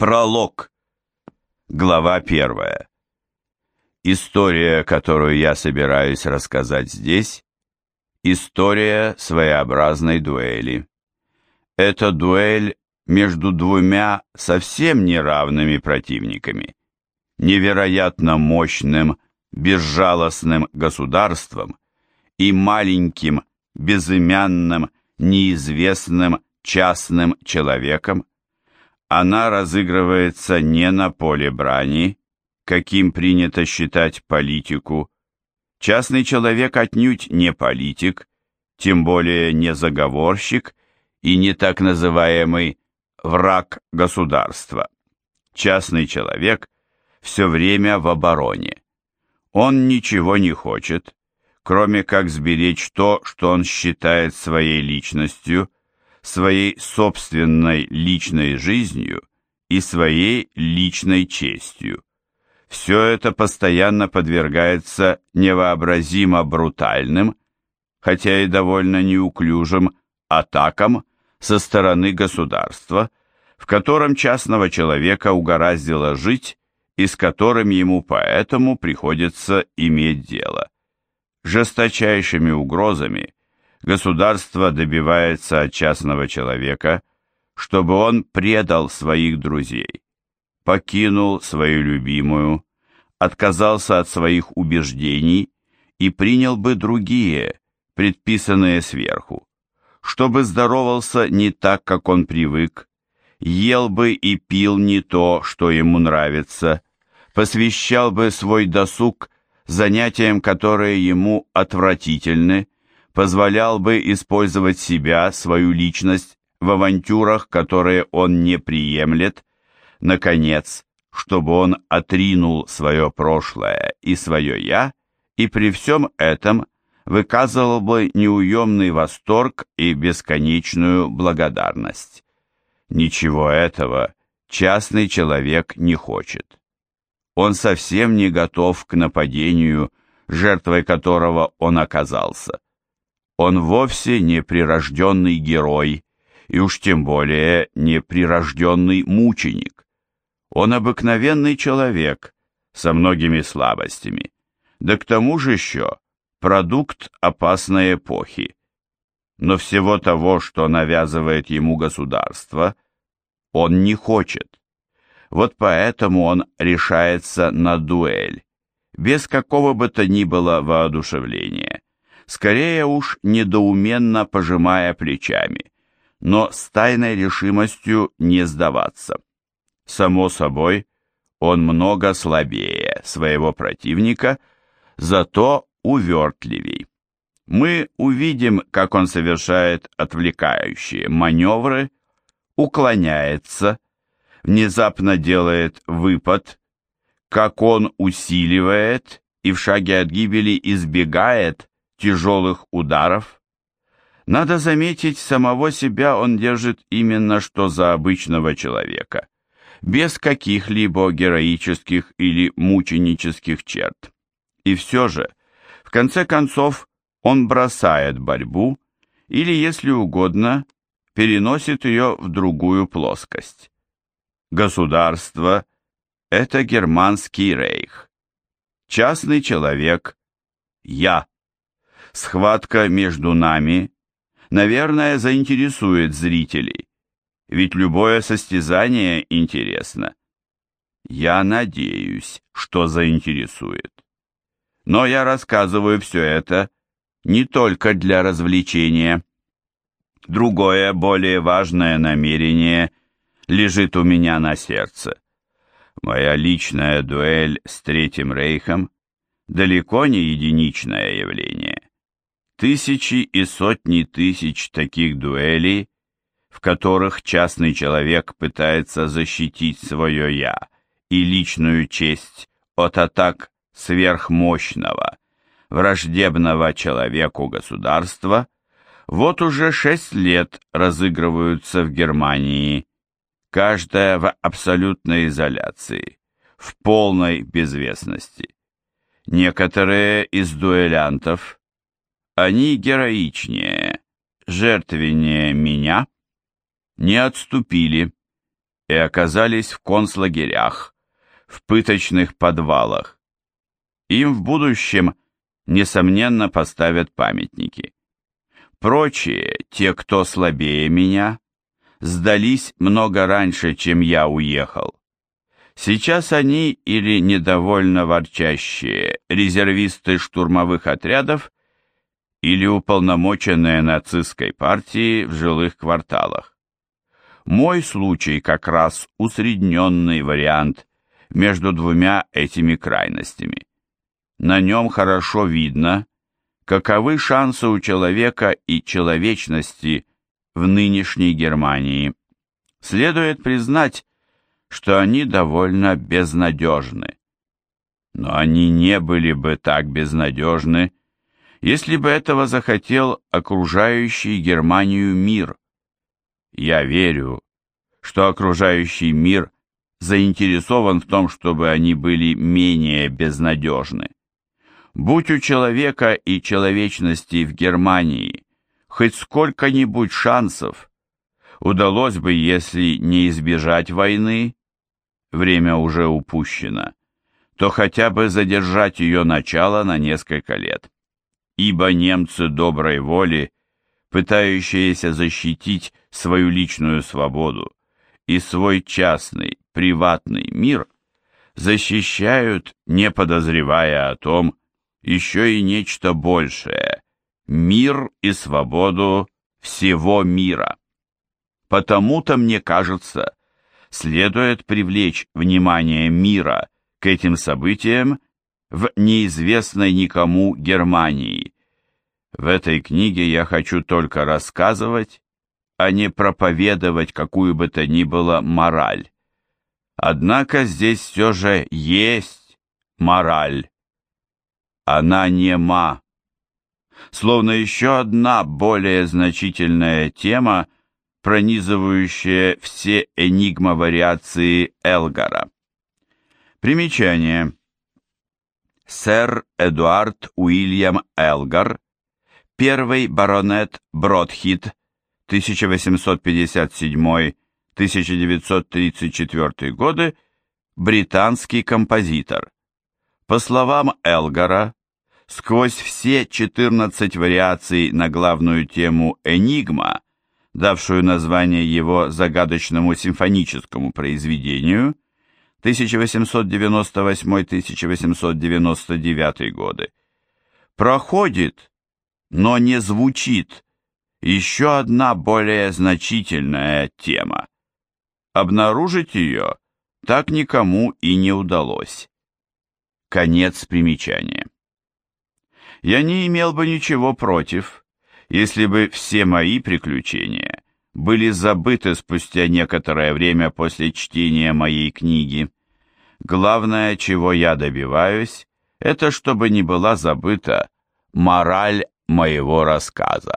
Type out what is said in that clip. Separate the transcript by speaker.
Speaker 1: Пролог. Глава первая. История, которую я собираюсь рассказать здесь, история своеобразной дуэли. Это дуэль между двумя совсем неравными противниками, невероятно мощным, безжалостным государством и маленьким, безымянным, неизвестным частным человеком, она разыгрывается не на поле брани, каким принято считать политику. Частный человек отнюдь не политик, тем более не заговорщик и не так называемый враг государства. Частный человек все время в обороне. Он ничего не хочет, кроме как сберечь то, что он считает своей личностью, своей собственной личной жизнью и своей личной честью. Все это постоянно подвергается невообразимо брутальным, хотя и довольно неуклюжим, атакам со стороны государства, в котором частного человека угораздило жить и с которым ему поэтому приходится иметь дело. Жесточайшими угрозами государство добивается от частного человека, чтобы он предал своих друзей, покинул свою любимую, отказался от своих убеждений и принял бы другие, предписанные сверху, чтобы здоровался не так, как он привык, ел бы и пил не то, что ему нравится, посвящал бы свой досуг занятиям, которые ему отвратительны, позволял бы использовать себя, свою личность, в авантюрах, которые он не приемлет, наконец, чтобы он отринул свое прошлое и свое «я», и при всем этом выказывал бы неуемный восторг и бесконечную благодарность. Ничего этого частный человек не хочет. Он совсем не готов к нападению, жертвой которого он оказался. Он вовсе не прирожденный герой, и уж тем более не прирожденный мученик. Он обыкновенный человек со многими слабостями, да к тому же еще продукт опасной эпохи. Но всего того, что навязывает ему государство, он не хочет. Вот поэтому он решается на дуэль, без какого бы то ни было воодушевления, скорее уж недоуменно пожимая плечами, но с тайной решимостью не сдаваться. Само собой, он много слабее своего противника, зато увертливей. Мы увидим, как он совершает отвлекающие маневры, уклоняется, внезапно делает выпад, как он усиливает и в шаге от гибели избегает тяжелых ударов. Надо заметить, самого себя он держит именно что за обычного человека, без каких-либо героических или мученических черт. И все же, в конце концов, он бросает борьбу или, если угодно, переносит ее в другую плоскость. Государство – это германский рейх. Частный человек – я. Схватка между нами, наверное, заинтересует зрителей, ведь любое состязание интересно. Я надеюсь, что заинтересует. Но я рассказываю все это не только для развлечения. Другое, более важное намерение лежит у меня на сердце. Моя личная дуэль с Третьим Рейхом далеко не единичное явление. Тысячи и сотни тысяч таких дуэлей, в которых частный человек пытается защитить свое «я» и личную честь от атак сверхмощного, враждебного человеку государства, вот уже шесть лет разыгрываются в Германии каждая в абсолютной изоляции, в полной безвестности. Некоторые из дуэлянтов, они героичнее, жертвеннее меня, не отступили, и оказались в концлагерях, в пыточных подвалах. Им в будущем, несомненно, поставят памятники. Прочие, те, кто слабее меня, сдались много раньше, чем я уехал. Сейчас они или недовольно ворчащие резервисты штурмовых отрядов, или уполномоченные нацистской партии в жилых кварталах. Мой случай как раз усредненный вариант между двумя этими крайностями. На нем хорошо видно, каковы шансы у человека и человечности в нынешней Германии. Следует признать, что они довольно безнадежны. Но они не были бы так безнадежны, если бы этого захотел окружающий Германию мир. Я верю, что окружающий мир заинтересован в том, чтобы они были менее безнадежны. Будь у человека и человечности в Германии хоть сколько-нибудь шансов, удалось бы, если не избежать войны, время уже упущено, то хотя бы задержать ее начало на несколько лет ибо немцы доброй воли, пытающиеся защитить свою личную свободу и свой частный, приватный мир, защищают, не подозревая о том, еще и нечто большее – мир и свободу всего мира. Потому-то, мне кажется, следует привлечь внимание мира к этим событиям в неизвестной никому Германии. В этой книге я хочу только рассказывать, а не проповедовать какую бы то ни было мораль. Однако здесь все же есть мораль. Она нема. Словно еще одна более значительная тема, пронизывающая все энигма-вариации Элгара. Примечание сэр Эдуард Уильям Элгар, первый баронет Бродхит, 1857-1934 годы, британский композитор. По словам Элгара, сквозь все 14 вариаций на главную тему «Энигма», давшую название его загадочному симфоническому произведению, 1898-1899 годы, проходит, но не звучит еще одна более значительная тема. Обнаружить ее так никому и не удалось. Конец примечания. Я не имел бы ничего против, если бы все мои приключения были забыты спустя некоторое время после чтения моей книги. Главное, чего я добиваюсь, это чтобы не была забыта мораль моего рассказа.